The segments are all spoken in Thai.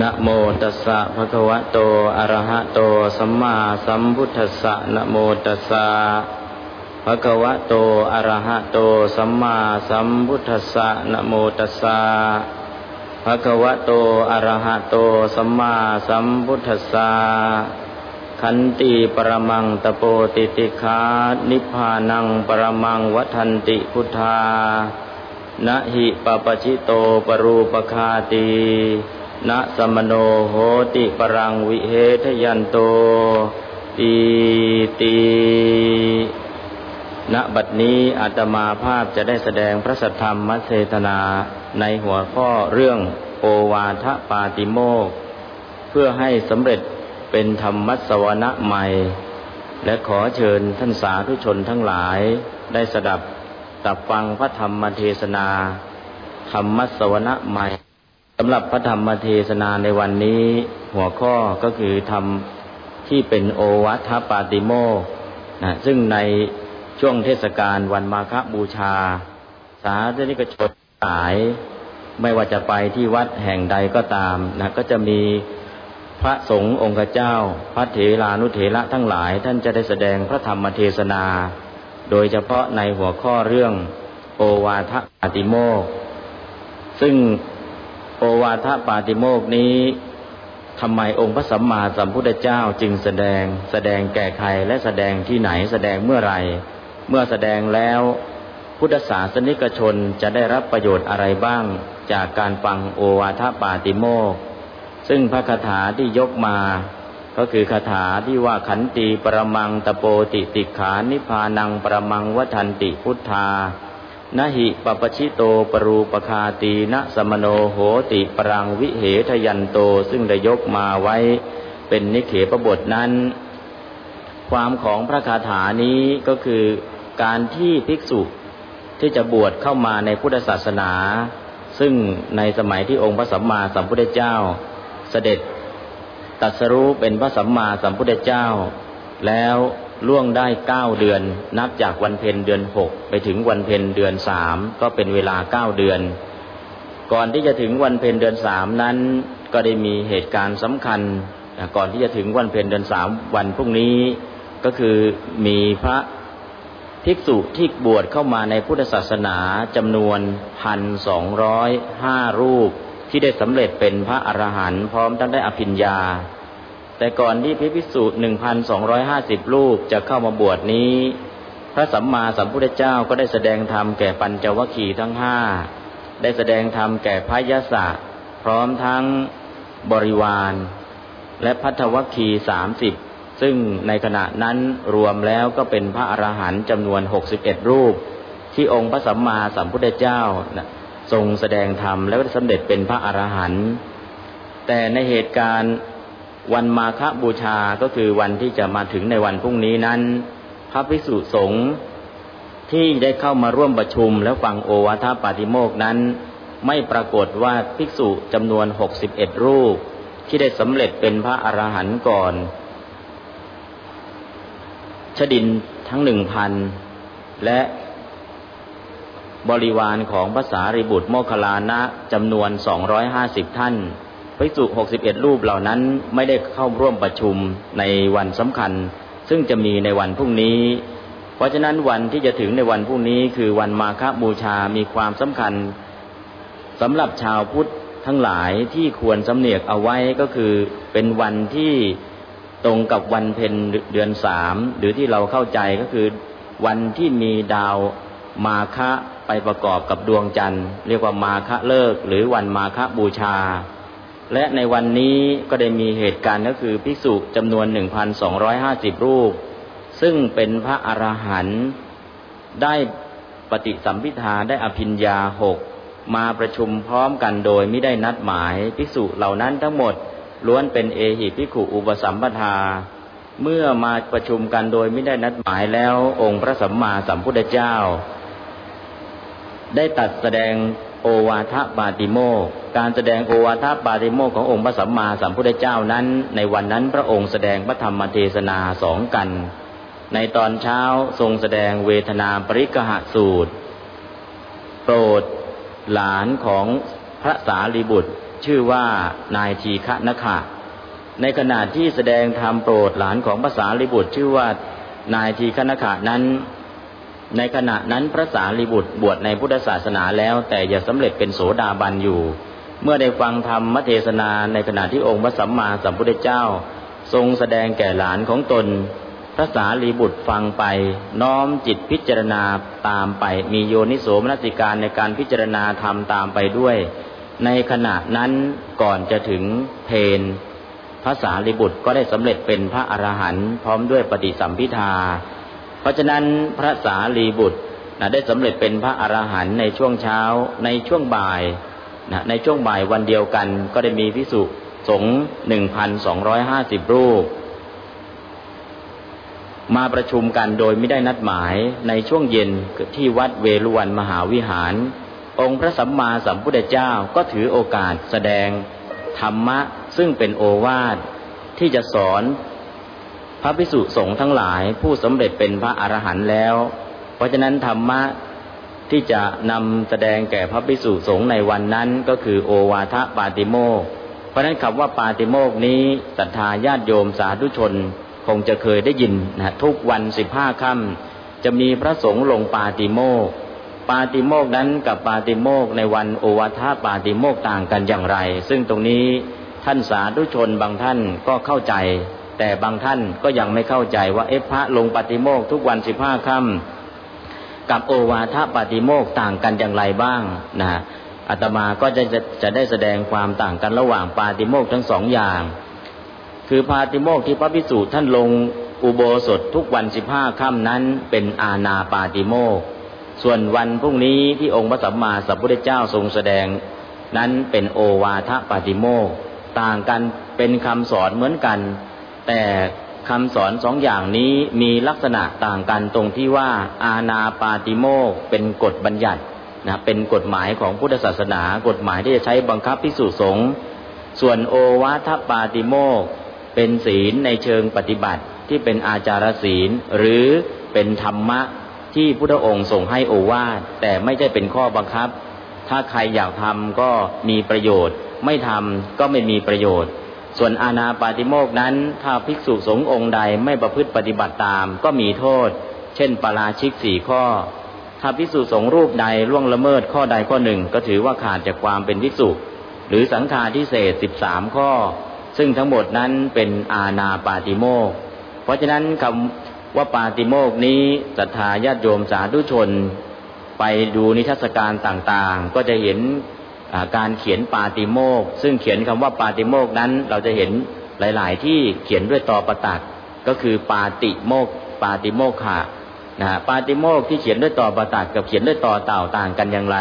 นะโมตัสสะภะคะวะโต อะระหะโต สัมมาสัมพุทธัสสะนะโมตัสสะภะคะวะโต อะระหะโต สัมมาสัมพุทธัสสะนะโมตัสสะภะคะวะโต อะระหะโต สัมมาสัมพุทธัสสะขันติปรมังตโปติติคานิพพานังปรมังวัฏันติพุทธานะหิปปชิโตปรูปคาตี นะสมโนโหติปรังวิเหทยันโตตีตีณบัดนี้อาตมาภาพจะได้แสดงพระสัทธรรมมัเสตนาในหัวข้อเรื่องโอวาทปาติโมก เพื่อให้สำเร็จเป็นธรรมสวนะใหม่ และขอเชิญท่านสาธุชนทั้งหลายได้สดับตับฟังพระธรรมเทศนา ธรรมสวนะใหม่ สำหรับพระธรรมเทศนาในวันนี้หัวข้อก็คือธรรมที่เป็นโอวัทปาติโมนะซึ่งในช่วงเทศกาลวันมาฆบูชา สาธนิกชนหลาย ไม่ว่าจะไปที่วัดแห่งใดก็ตามนะก็จะมีพระสงฆ์องค์เจ้า พระเถรานุเถระทั้งหลาย ท่านจะได้แสดงพระธรรมเทศนา โดยเฉพาะในหัวข้อเรื่องโอวาทปาติโมซึ่ง โอวาทปาติโมกนี้ทำไมองค์พระสัมมาสัมพุทธเจ้าจึงแสดง แสดงแก่ใครและแสดงที่ไหนแสดงเมื่อไรเมื่อแสดงแล้ว พุทธศาสนิกชนจะได้รับประโยชน์อะไรบ้าง จากการฟังโอวาทปาติโมกซึ่งพระคาถาที่ยกมา ก็คือคาถาที่ว่าขันตีปรมังตโปติติขานิพานังปรมังวัฏันติพุทธา นหิปปชิโตปรูปคาตีนะสมโนโหติปรังวิเหทยันโตซึ่งได้ยกมาไว้เป็นนิเขปบทนั้น ความของพระคาถานี้ก็คือการที่ภิกษุที่จะบวชเข้ามาในพุทธศาสนา ซึ่งในสมัยที่องค์พระสัมมาสัมพุทธเจ้า เสด็จตัสรู้เป็นพระสัมมาสัมพุทธเจ้า แล้ว ล่วงได้เก้าเดือน นับจากวันเพ็ญเดือนหกไปถึงวันเพ็ญเดือนสามก็เป็นเวลาเก้าเดือน ก่อนที่จะถึงวันเพ็ญเดือนสามนั้น ก็ได้มีเหตุการณ์สำคัญ ก่อนที่จะถึงวันเพ็ญเดือนสามวันพรุ่งนี้ก็คือมีพระภิกษุที่บวชเข้ามาในพุทธศาสนาจำนวนพันสองร้อยห้ารูปที่ได้สำเร็จเป็นพระอรหันต์พร้อมทั้งได้อภิญญา แต่ก่อนที่พระภิกษุหนึ่งพันสองร้อยห้าสิบรูปจะเข้ามาบวชนี้ พระสัมมาสัมพุทธเจ้าก็ได้แสดงธรรมแก่ปัญจวัคคีย์ทั้งห้าได้แสดงธรรมแก่พระยศะพร้อมทั้งบริวาร และพัทวัคคีสามสิบซึ่งในขณะนั้นรวมแล้วก็เป็นพระอรหันต์จำนวนหกสิบเอ็ดรูป ที่องค์พระสัมมาสัมพุทธเจ้าทรงแสดงธรรมแล้วสำเร็จเป็นพระอรหันต์แต่ในเหตุการณ์ วันมาฆบูชาก็คือวันที่จะมาถึงในวันพรุ่งนี้นั้น พระภิกษุสงฆ์ที่ได้เข้ามาร่วมประชุมแล้วฟังโอวาทปาติโมกนั้น ไม่ปรากฏว่าภิกษุจำนวนหกสิบเอ็ดรูป ที่ได้สำเร็จเป็นพระอรหันต์ก่อนชดินทั้งหนึ่งพันและบริวารของภาษาริบุตรโมคลานะจำนวนสองร้อยห้าสิบท่าน ภิกษุหกสิบเอ็ดรูปเหล่านั้นไม่ได้เข้าร่วมประชุมในวันสำคัญ ซึ่งจะมีในวันพรุ่งนี้ เพราะฉะนั้นวันที่จะถึงในวันพรุ่งนี้คือวันมาฆบูชามีความสำคัญสำหรับชาวพุทธทั้งหลายที่ควรสำเนียกเอาไว้ก็คือเป็นวันที่ตรงกับวันเพ็ญเดือนสามหรือที่เราเข้าใจก็คือ วันที่มีดาวมาคะไปประกอบกับดวงจันทร์ เรียกว่ามาคะเลิกหรือวันมาคะบูชา และในวันนี้ก็ได้มีเหตุการณ์ก็คือภิกษุจำนวนหนึ่งพันสองร้อยห้าสิบรูป ซึ่งเป็นพระอรหันต์ได้ปฏิสัมพิทาได้อภิญญาหกมาประชุมพร้อมกันโดยไม่ได้นัดหมายภิกษุเหล่านั้นทั้งหมดล้วนเป็นเอหิภิกขุอุปสัมปทา เมื่อมาประชุมกันโดยไม่ได้นัดหมายแล้วองค์พระสัมมาสัมพุทธเจ้า ได้ตัดแสดง โอวาทปาติโมการแสดงโอวาทปาติโมขององค์พระสัมมาสัมพุทธเจ้านั้น ในวันนั้นพระองค์แสดงพระธรรมเทศนาสองกัน ในตอนเช้าทรงแสดงเวทนาปริกหสูตร โปรดหลานของพระสารีบุตรชื่อว่านายทีฆะนคะในขณะที่แสดงธรรมโปรดหลานของภาษาลิบุตรชื่อว่านายทีฆนคะนั้น ในขณะนั้นพระสารีบุตรบวชในพุทธศาสนาแล้ว แต่อย่าสำเร็จเป็นโสดาบันอยู่ เมื่อได้ฟังธรรมเทศนาในขณะที่องค์พระสัมมาสัมพุทธเจ้า ทรงแสดงแก่หลานของตน พระสารีบุตรฟังไป น้อมจิตพิจารณาตามไปมีโยนิโสมนสิการในการพิจารณาธรรมตามไปด้วย ในขณะนั้นก่อนจะถึงเพนพระสารีบุตรก็ได้สำเร็จเป็นพระอรหันต์พร้อมด้วยปฏิสัมพิทา เพราะฉะนั้นพระสารีบุตรนะได้สำเร็จเป็นพระอรหันต์ในช่วงเช้าในช่วงบ่ายนะในช่วงบ่ายวันเดียวกันก็ได้มีพิสุสงฆ์หนึ่งพันสองร้อยห้าสิบรูป มาประชุมกันโดยไม่ได้นัดหมายในช่วงเย็นที่วัดเวรุวันมหาวิหาร องค์พระสัมมาสัมพุทธเจ้าก็ถือโอกาสแสดง ธรรมะซึ่งเป็นโอวาทที่จะสอน ระพิสุสงฆ์ทั้งหลายผู้สำเร็จเป็นพระอรหันต์แล้ว เพราะฉะนั้นธรรมะที่จะนำแสดงแก่พระพิสุสงฆ์ในวันนั้นก็คือโอวาทปาติโมกเพราะฉะนั้นคำว่าปาติโมกนี้ศรัทธาญาติโยมสาธุชน คงจะเคยได้ยินนะทุกวันสิบห้าค่ำจะมีพระสงฆ์ลงปาติโมกปาติโมกนั้นกับปาติโมกในวันโอวาทปาติโมกต่างกันอย่างไร ซึ่งตรงนี้ท่านสาธุชนบางท่านก็เข้าใจ แต่บางท่านก็ยังไม่เข้าใจว่าเอพระลงปาติโมกทุกวันสิบห้าค่ำกับโอวาทปาติโมกต่างกันอย่างไรบ้างนะอาตมาก็จะจะจะได้แสดงความต่างกันระหว่างปาติโมกทั้งสองอย่าง คือพาติโมกที่พระพิสุท่านลงอุโบสถทุกวันสิบห้าค่ำนั้นเป็นอาณาปาติโมกส่วนวันพรุ่งนี้ที่องค์พระสัมมาสัมพุทธเจ้าทรงแสดง นั้นเป็นโอวาทปาติโมกต่างกันเป็นคำสอนเหมือนกัน แต่คำสอนสองอย่างนี้มีลักษณะต่างกันตรงที่ว่าอาณาปาติโมกเป็นกฎบัญญัตินะเป็นกฎหมายของพุทธศาสนากฎหมายที่จะใช้บังคับพิสูจสงฆ์ส่วนโอวาทปาติโมกเป็นศีลในเชิงปฏิบัติที่เป็นอาจารศีล หรือเป็นธรรมะที่พุทธองค์ส่งให้โอวาทแต่ไม่ใช่เป็นข้อบังคับ ถ้าใครอยากทำก็มีประโยชน์ ไม่ทำก็ไม่มีประโยชน์ ส่วนอาณาปาติโมกนั้น ถ้าภิกษุสงฆ์องค์ใดไม่ประพฤติปฏิบัติตาม ก็มีโทษ เช่นปาราชิกสี่ข้อ ถ้าภิกษุสงฆ์รูปใดล่วงละเมิดข้อใดข้อหนึ่ง ก็ถือว่าขาดจากความเป็นภิกษุ หรือสังฆาทิเศษสิบสามข้อ ซึ่งทั้งหมดนั้นเป็นอาณาปาติโมก เพราะฉะนั้นคำว่าปาติโมกนี้ศรัทธาญาติโยมสาธุชน ไปดูนิทรรศการต่างๆ ก็จะเห็น การเขียนปาติโมก ซึ่งเขียนคำว่าปาติโมกนั้น เราจะเห็นหลาย ๆ ที่เขียนด้วยตอประตักก็คือปาติโมก ปาติโมกขะนะปาติโมกที่เขียนด้วยตอประตักกับเขียนด้วยตอเต่าต่างกันอย่างไร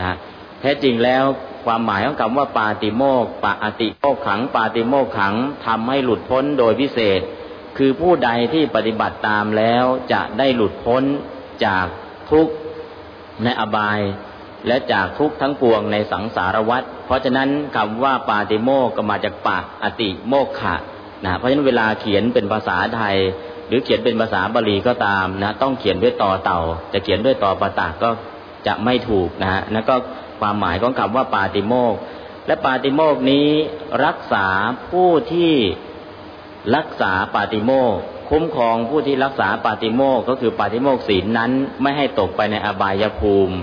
นะแท้จริงแล้วความหมายของคำว่าปาติโมกปาติโมกขัง ปาติโมกขังทำให้หลุดพ้นโดยพิเศษ คือผู้ใดที่ปฏิบัติตามแล้วจะได้หลุดพ้นจากทุกข์ในอบาย และจากทุกทั้งปวงในสังสารวัฏเพราะฉะนั้นคำว่าปาติโมกก็มาจากปาอติโมกขะนะเพราะฉะนั้นเวลาเขียนเป็นภาษาไทย หรือเขียนเป็นภาษาบาลีก็ตามนะต้องเขียนด้วยต่อเต่า จะเขียนด้วยต่อปะตาก็จะไม่ถูกนะฮะแล้วก็ความหมายของคำว่าปาติโมกและปาติโมกนี้รักษาผู้ที่รักษาปาติโมกคุ้มครองผู้ที่รักษาปาติโมกก็คือปาติโมกศีลนั้นไม่ให้ตกไปในอบายภูมิ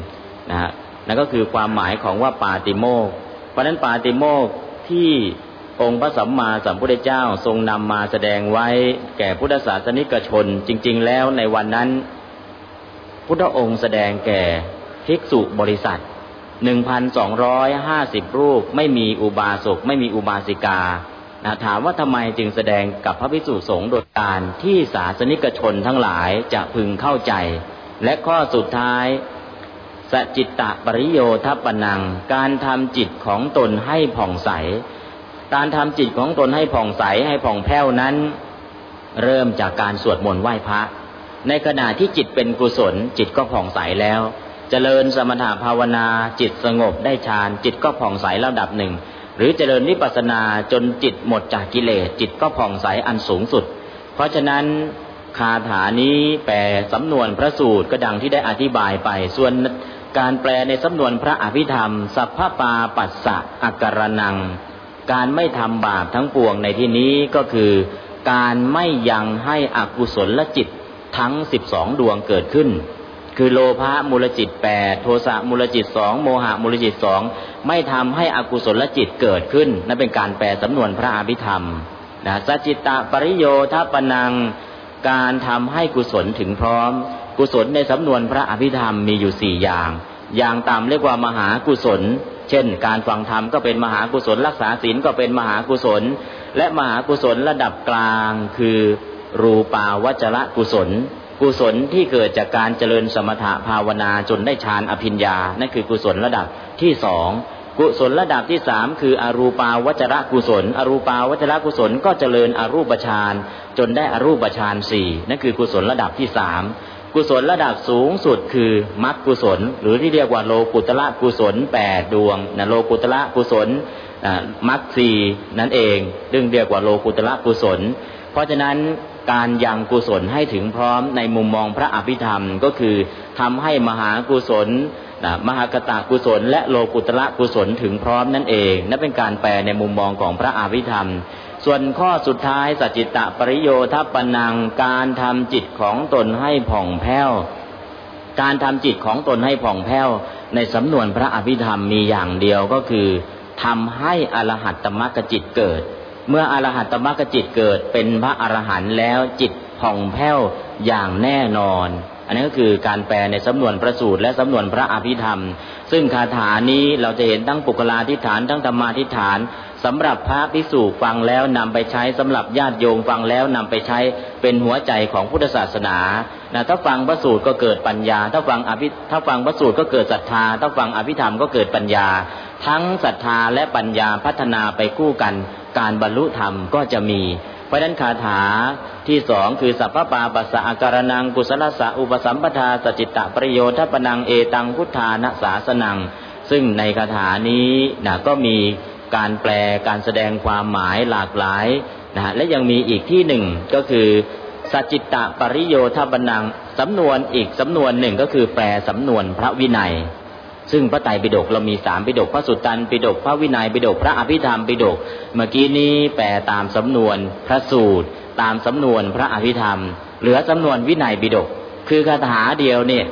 นะฮะ นั่นก็คือความหมายของว่าปาติโมก เพราะนั้นปาติโมกที่องค์พระสัมมาสัมพุทธเจ้าทรงนำมาแสดงไว้แก่พุทธศาสนิกชน จริง ๆ แล้วในวันนั้น พุทธองค์แสดงแก่ภิกษุบริษัทหนึ่งพันสองร้อยห้าสิบรูปไม่มีอุบาสกไม่มีอุบาสิกานะถามว่าทำไมจึงแสดงกับพระภิกษุสงฆ์โดยการที่ศาสนิกชนทั้งหลายจะพึงเข้าใจ และข้อสุดท้าย สจิตตะปริโยทัปนัง การทำจิตของตนให้ผ่องใส การทำจิตของตนให้ผ่องใสให้ผ่องแผ้วนั้น เริ่มจากการสวดมนต์ไหว้พระ ในขณะที่จิตเป็นกุศล จิตก็ผ่องใสแล้วเจริญสมถภาวนา จิตสงบได้ฌานจิตก็ผ่องใสระดับหนึ่ง หรือเจริญวิปัสสนาจนจิตหมดจากกิเลสจิตก็ผ่องใสอันสูงสุด เพราะฉะนั้นคาถานี้แปลสำนวนพระสูตรก็ดังที่ได้อธิบายไปส่วน การแปลในสำนวนพระอภิธรรม สัพพปาปัสสะอักรนัง การไม่ทำบาปทั้งปวงในที่นี้ก็คือ การไม่ยังให้อกุศลลจิตทั้งสิบสองดวงเกิดขึ้น คือโลภะมูลจิตแปดโทสะมูลจิตสองโมหะมูลจิตสองไม่ทำให้อกุศลลจิตเกิดขึ้น นั่นเป็นการแปลสำนวนพระอภิธรรมนะสัจิตตปริโยทปนังการทำให้กุศลถึงพร้อม กุศลในสำนวนพระอภิธรรมมีอยู่สี่อย่าง อย่างต่ำเรียกว่ามหากุศล เช่น การฟังธรรมก็เป็นมหากุศล รักษาศีลก็เป็นมหากุศล และมหากุศลระดับกลางคือ รูปาวจระกุศล กุศลที่เกิดจากการเจริญสมถะภาวนาจนได้ฌานอภิญญา นั่นคือกุศลระดับที่สองกุศลระดับที่สามคืออรูปาวจระกุศล อรูปาวจระกุศลก็เจริญอรูปฌานจนได้อรูปฌานสี่นั่นคือกุศลระดับที่สาม กุศลระดับสูงสุดคือมรรคกุศล หรือที่เรียกว่าโลกุตละกุศลแปดดวงนะโลกุตละกุศลมรรคสีนั่นเองดึงเรียกว่าโลกุตละกุศล เพราะฉะนั้นการยังกุศลให้ถึงพร้อมในมุมมองพระอภิธรรมก็คือทำให้มหากุศลมหากตากุศล และโลกุตระกุศลถึงพร้อมนั่นเอง นั่นเป็นการแปลในมุมมองของพระอภิธรรม ส่วนข้อสุดท้ายสัจจิตะปริโยทัปนังการทำจิตของตนให้ผ่องแผ้ว การทำจิตของตนให้ผ่องแผ้ว ในสำนวนพระอภิธรรมมีอย่างเดียวก็คือทำให้อรหัตตมรรคจิตเกิด เมื่ออรหัตตมรรคจิตเกิดเป็นพระอรหันต์แล้วจิตผ่องแผ้วอย่างแน่นอน อันนี้ก็คือการแปลในสำนวนพระสูตรและสำนวนพระอภิธรรม ซึ่งคาถานี้เราจะเห็นทั้งปุกลาธิฐานทั้งธรรมาธิฐาน สำหรับพระพิสูจฟังแล้วนำไปใช้สำหรับญาติโยมฟังแล้วนำไปใช้เป็นหัวใจของพุทธศาสนานะถ้าฟังพระสูตรก็เกิดปัญญา ถ้าฟังอภิถ้าฟังพระสูตรก็เกิดศรัทธา ถ้าฟังอภิธรรมก็เกิดปัญญา ทั้งศรัทธาและปัญญาพัฒนาไปคู่กัน การบรรลุธรรมก็จะมีเพราะนั้นคาถาที่สองคือสัพพปาปัสสะอาการนังกุศลสะอุปสัมปทาสจิตตประโยชน์ทัปนังเอตังพุทธานะสาสนัง ซึ่งในคาถานี้นะก็มี การแปลการแสดงความหมายหลากหลายนะฮะและยังมีอีกที่หนึ่งก็คือสจิตตปริโยทันังสำนวนอีกสำนวนหนึ่งก็คือแปลสำนวนพระวินัย ซึ่งพระไตรปิฎกเรามีสามปิฎกพระสุตตันปิฎกพระวินัยปิฎกพระอภิธรรมปิฎกเมื่อกี้นี้แปลตามสำนวนพระสูตร ตามสำนวนพระอภิธรรม เหลือสำนวนวินัยปิฎกคือคาถาเดียวเนี่ย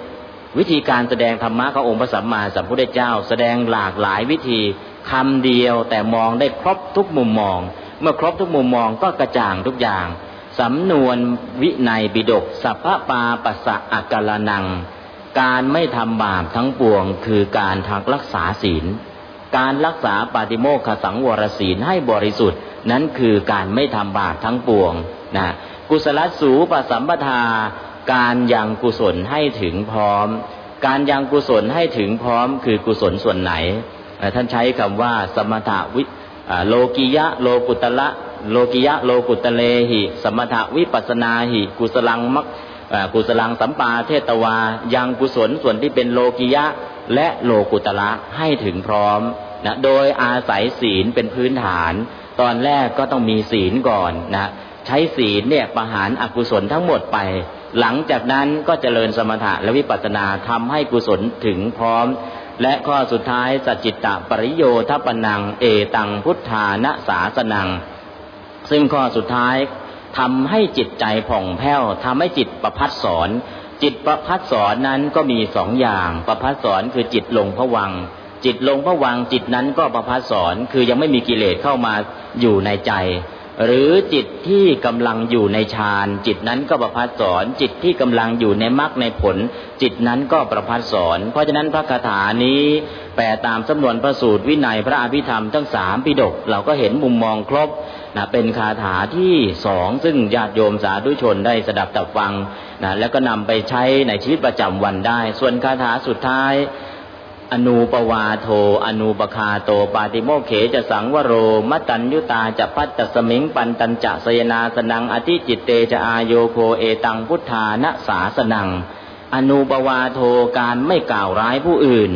วิธีการแสดงธรรมะขององค์พระสัมมาสัมพุทธเจ้า แสดงหลากหลายวิธี คำเดียวแต่มองได้ครบทุกมุมมอง เมื่อครบทุกมุมมองก็กระจ่างทุกอย่างสำนวนวินัยปิฎกสัพพปาปัสสะอักกลนัง การไม่ทำบาปทั้งปวงคือการทักรักษาศีล การรักษาปาติโมขสังวรศีลให้บริสุทธิ์ นั้นคือการไม่ทำบาปทั้งปวงนะกุศลสูปสัมปทา การยังกุศลให้ถึงพร้อม การยังกุศลให้ถึงพร้อมคือกุศลส่วนไหน ท่านใช้คำว่าสมถวิโลกิยะโลกุตละโลกิยะโลกุตเลหิ สมถวิปัสนาหิ กุศลังมักกุศลังสัมปาเทตวา ยังกุศลส่วนที่เป็นโลกิยะและโลกุตละให้ถึงพร้อมนะโดยอาศัยศีลเป็นพื้นฐาน ตอนแรกก็ต้องมีศีลก่อนนะใช้ศีลเนี่ยประหารอกุศลทั้งหมดไป หลังจากนั้นก็เจริญสมถะและวิปัสสนาทำให้กุศลถึงพร้อม และข้อสุดท้ายสัจจิตตปริโยทปนัง เอตังพุทธานะสาสนัง ซึ่งข้อสุดท้ายทำให้จิตใจผ่องแผ้วทำให้จิตประพัดสอน จิตประพัดสอนนั้นก็มีสองอย่าง ประพัดสอนคือจิตลงพระวัง จิตลงพระวังจิตนั้นก็ประพัดสอนคือยังไม่มีกิเลสเข้ามาอยู่ในใจ หรือจิตที่กำลังอยู่ในฌานจิตนั้นก็ประพัดสอน จิตที่กำลังอยู่ในมรรคในผล จิตนั้นก็ประพัดสอน เพราะฉะนั้นพระคาถานี้แปลตามสำนวนพระสูตรวินัยพระอภิธรรมทั้งสามปิฎกเราก็เห็นมุมมองครบนะเป็นคาถาที่สองซึ่งญาติโยมสาธุชนได้สดับตับฟังนะแล้วก็นำไปใช้ในชีวิตประจำวันได้ ส่วนคาถาสุดท้าย อนูปวาโท อนูปคาโต ปาติโมเขจะสังวโรมัตัญยุตาจะพัตตสมิงปันตัญจะสยนาสนัง อธิจิตเตจะอายโยโคเอตังพุทธานะสาสนัง อนูปวาโทการไม่กล่าวร้ายผู้อื่น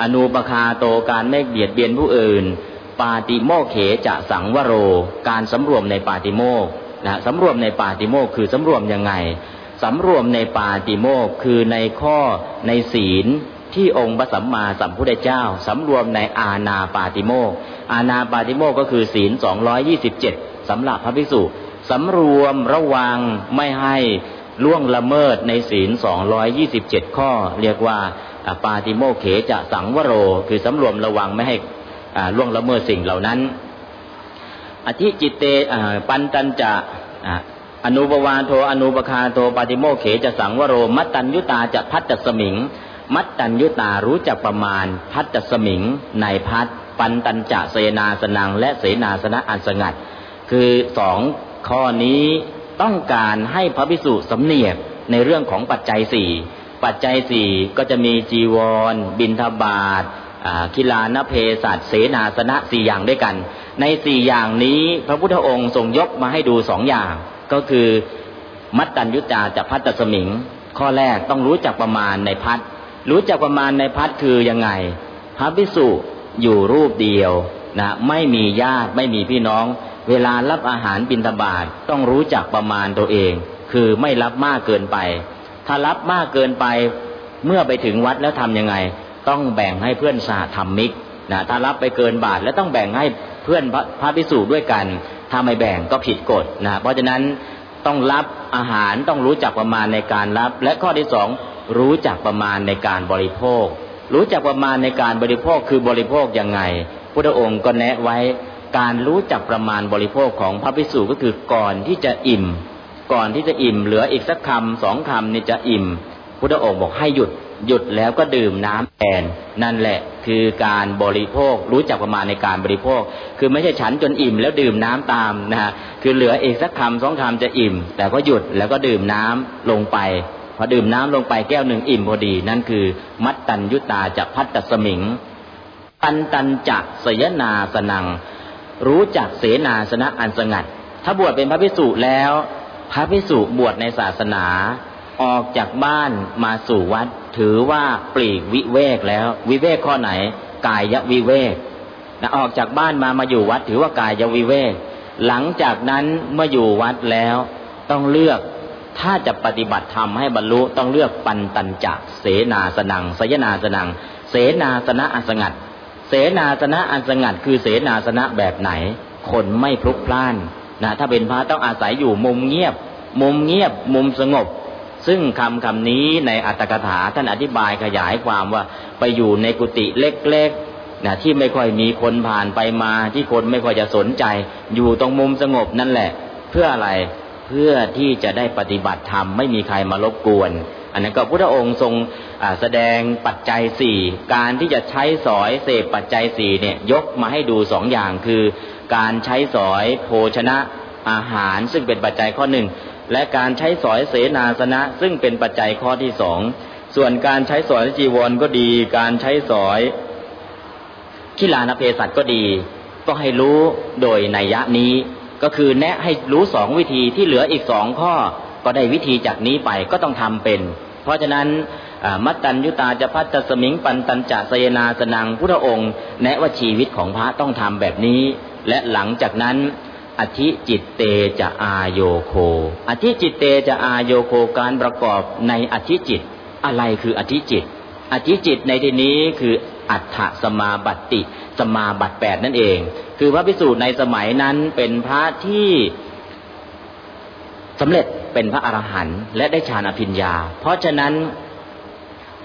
อนูปคาโตการไม่เบียดเบียนผู้อื่น ปาติโมเขจะสังวโร การสำรวมในปาติโมกนะสำรวมในปาติโมกคือสำรวมยังไงสำรวมในปาติโมกคือในข้อในศีล ที่องค์พระสัมมาสัมพุทธเจ้าสำรวมในอาณาปาติโมกอาณาปาติโมกก็คือศีล227สำหรับพระภิกษุสำรวมระวังไม่ให้ล่วงละเมิดในศีล227ข้อ เรียกว่าปาติโมเขจะสังวโร คือสำรวมระวังไม่ให้ล่วงละเมิดสิ่งเหล่านั้น อธิจิตเตปันตันจะอนุปวานโทอนุปคาโทปาติโมเขจะสังวโร มัตตัญยุตาจะพัฒสมิง มัตตัญยุตารู้จักประมาณ พัฒสมิงในพัดปันตัญจะเสนาสนัง และเสนาสนะอันสงัด คือสองข้อนี้ต้องการให้พระภิกษุสำเนียกในเรื่องของปัจจัยสี่ปัจจัยสี่ก็จะมีจีวร บินทบาทคิลานเพสัตเสนาสนะสี่อย่างด้วยกัน ในสี่อย่างนี้พระพุทธองค์ทรงยกมาให้ดูสองอย่าง ก็คือมัตตัญญุจาจะพัตตสมิง ข้อแรกต้องรู้จักประมาณในพัด รู้จักประมาณในพัดคือยังไง พระภิกษุอยู่รูปเดียวนะไม่มีญาติไม่มีพี่น้อง เวลารับอาหารบิณฑบาตต้องรู้จักประมาณตัวเอง คือไม่รับมากเกินไป ถ้ารับมากเกินไปเมื่อไปถึงวัดแล้วทํำยังไง ต้องแบ่งให้เพื่อนสาธรรมิกนะถ้ารับไปเกินบาทแล้วต้องแบ่งให้เพื่อนพระพิสูจน์ด้วยกัน ถ้าไม่แบ่งก็ผิดกฎนะเพราะฉะนั้นต้องรับอาหารต้องรู้จักประมาณในการรับ และข้อที่สอง รู้จักประมาณในการบริโภค รู้จักประมาณในการบริโภคคือบริโภคยังไงพุทธองค์ก็แนะไว้การรู้จักประมาณบริโภคของพระภิกษุก็คือก่อนที่จะอิ่ม ก่อนที่จะอิ่มเหลืออีกสักคำสองคำนี่จะอิ่ม พุทธองค์บอกให้หยุดหยุดแล้วก็ดื่มน้ำแทนนั่นแหละคือการบริโภค รู้จักประมาณในการบริโภค คือไม่ใช่ฉันจนอิ่มแล้วดื่มน้ำตามนะฮะคือเหลืออีกสักคำสองคำจะอิ่ม แต่ก็หยุดแล้วก็ดื่มน้ำลงไป พอดื่มน้ำลงไปแก้วหนึ่งอิ่มพอดี นั่นคือ มัตตัญยุตาจะพัตตสมิงปันตันจะสยนาสนัง รู้จักเสนาสนะอันสงัด ถ้าบวชเป็นพระภิกษุแล้ว พระภิกษุบวชในศาสนา ออกจากบ้านมาสู่วัด ถือว่าปลีกวิเวกแล้ว วิเวกข้อไหน กายวิเวกนะออกจากบ้านมามาอยู่วัดถือว่ากายวิเวก หลังจากนั้นเมื่ออยู่วัดแล้วต้องเลือก ถ้าจะปฏิบัติธรรมให้บรรลุต้องเลือกปันตัญจะเสนาสนังสยนาสนัง เสนาสนะอันสงัด เสนาสนะอันสงัด คือเสนาสนะแบบไหน คนไม่พลุกพล่านนะถ้าเป็นพระต้องอาศัยอยู่มุมเงียบ มุมเงียบ มุมสงบ ซึ่งคำคำนี้ในอัตถกถาท่านอธิบายขยายความว่าไปอยู่ในกุฏิเล็กๆนะที่ไม่ค่อยมีคนผ่านไปมาที่คนไม่ค่อยจะสนใจ อยู่ตรงมุมสงบนั่นแหละ เพื่ออะไร เพื่อที่จะได้ปฏิบัติธรรมไม่มีใครมารบกวน อันนั้นก็พระองค์ทรงแสดงปัจจัยสี่การที่จะใช้สอยเสพปัจจัยสี่เนี่ยยกมาให้ดูสองอย่างคือ การใช้สอยโภชนะอาหารซึ่งเป็นปัจจัยข้อหนึ่งและการใช้สอยเสนาสนะ ซึ่งเป็นปัจจัยข้อที่สองส่วนการใช้สอยจีวรก็ดี การใช้สอยขีลานเพสัตก็ดี ก็ให้รู้โดยนัยยะนี้ ก็คือแนะให้รู้สองวิธีที่เหลืออีกสองข้อก็ได้วิธีจากนี้ไปก็ต้องทำเป็น เพราะฉะนั้นมัตตัญยุตาจะพัฒสมิงปันตัญจะสยนาสนังพุทธองค์ แนะว่าชีวิตของพระต้องทำแบบนี้ และหลังจากนั้น อธิจิตเตจะอาโยโค อธิจิตเตจะอาโยโคการประกอบในอธิจิต อะไรคืออธิจิต อธิจิตในที่นี้คืออัฏฐสมาบัติสมาบัติแปดนั่นเอง คือพระพิสูจน์ในสมัยนั้นเป็นพระที่สำเร็จเป็นพระอรหันต์และได้ฌานอภิญญา เพราะฉะนั้น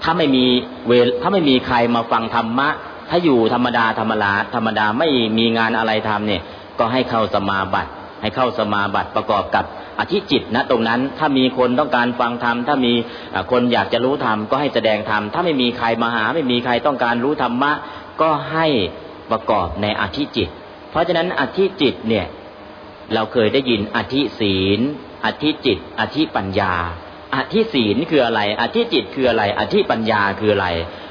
ถ้าไม่มีเวลถ้าไม่มีใครมาฟังธรรมะ ถ้าอยู่ธรรมดาธรรมดาธรรมดาไม่มีงานอะไรทำเนี่ย ก็ให้เข้าสมาบัติให้เข้าสมาบัติประกอบกับอธิจิตนะตรงนั้นถ้ามีคนต้องการฟังธรรมถ้ามีคนอยากจะรู้ธรรมก็ให้แสดงธรรมถ้าไม่มีใครมาหา ไม่มีใครต้องการรู้ธรรมะก็ให้ประกอบในอธิจิต เพราะฉะนั้นอธิจิตเนี่ยเราเคยได้ยินอธิศีล อธิจิต อธิปัญญา อธิศีลคืออะไร อธิจิตคืออะไร อธิปัญญาคืออะไร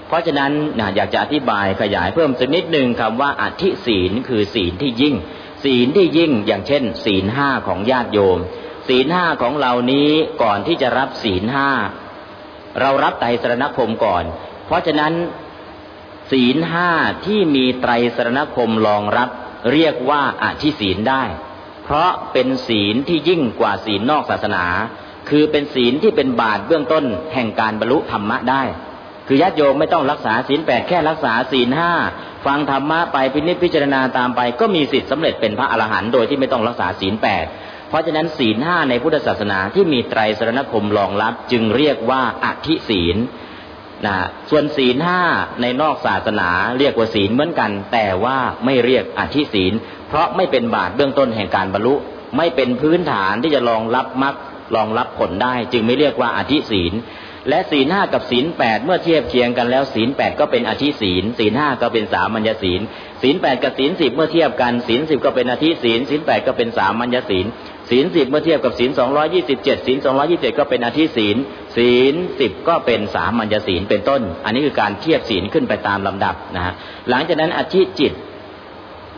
เพราะฉะนั้นนะอยากจะอธิบายขยายเพิ่มสักนิดหนึ่งคำว่าอธิศีลคือศีลที่ยิ่ง ศีลที่ยิ่งอย่างเช่น ศีลห้าของญาติโยม ศีลห้าของเรานี้ก่อนที่จะรับศีลห้าเรารับไตรสรณคมก่อน เพราะฉะนั้นศีลห้าที่มีไตรสรณคมรองรับ เรียกว่าอธิศีลได้ เพราะเป็นศีลที่ยิ่งกว่าศีลนอกศาสนา คือเป็นศีลที่เป็นบาตเบื้องต้นแห่งการบรรลุธรรมะได้ คือญาติโยมไม่ต้องรักษาศีลแปดแค่รักษาศีลห้าฟังธรรมะไปพินิจพิจารณาตามไป ก็มีสิทธิ์สำเร็จเป็นพระอรหันต์โดยที่ไม่ต้องรักษาศีลแปดเพราะฉะนั้นศีลห้าในพุทธศาสนาที่มีไตรสรณคมรองรับจึงเรียกว่าอธิศีล นะส่วนศีลห้าในนอกศาสนาเรียกว่าศีลเหมือนกัน แต่ว่าไม่เรียกอธิศีล เพราะไม่เป็นบาตรเบื้องต้นแห่งการบรรลุ ไม่เป็นพื้นฐานที่จะรองรับมรรครองรับผลได้ จึงไม่เรียกว่าอธิศีล และศีลห้ากับศีลแปดเมื่อเทียบเคียงกันแล้วศีลแปดก็เป็นอธิศีลศีลห้าก็เป็นสามัญญศีลศีลแปดกับศีลสิบเมื่อเทียบกันศีลสิบก็เป็นอธิศีลศีลแปดก็เป็นสามัญญศีล ศีลสิบเมื่อเทียบกับศีลสองร้อยี่สิบเจ็ดศีลสองร้อยี่สิบเจ็ดก็เป็นอาธิศีล ศีลสิบก็เป็นสามัญญศีลเป็นต้น อันนี้คือการเทียบศีลขึ้นไปตามลำดับนะฮะหลังจากนั้นอาธิจิต